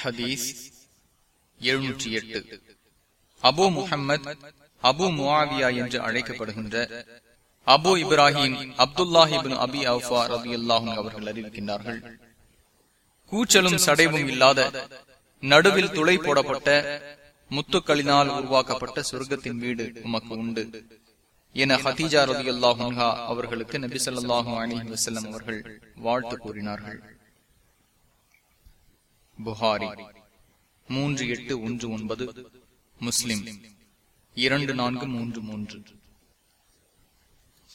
ஹதீஸ் எழுநூற்றி எட்டு அபு முஹம்மத் அபு முவாவியா என்று அழைக்கப்படுகின்ற அபு இப்ராஹிம் அப்துல்லாஹிபின் அபி அஃபா ரபி அல்லாஹும் அவர்கள் அறிவிக்கின்றார்கள். கூச்சலும் சடைவும் இல்லாத நடுவில் துளை போடப்பட்ட முத்துக்களினால் உருவாக்கப்பட்ட சொர்க்கத்தின் வீடு உமக்கு உண்டு என ஹதீஜா ரபி அல்லாஹா அவர்களுக்கு நபி சொல்லாஹு அலி வசல்லம் அவர்கள் வாழ்த்து கூறினார்கள். புகாரி. மூன்று எட்டு ஒன்று ஒன்பது முஸ்லிம். இரண்டு நான்கு மூன்று மூன்று.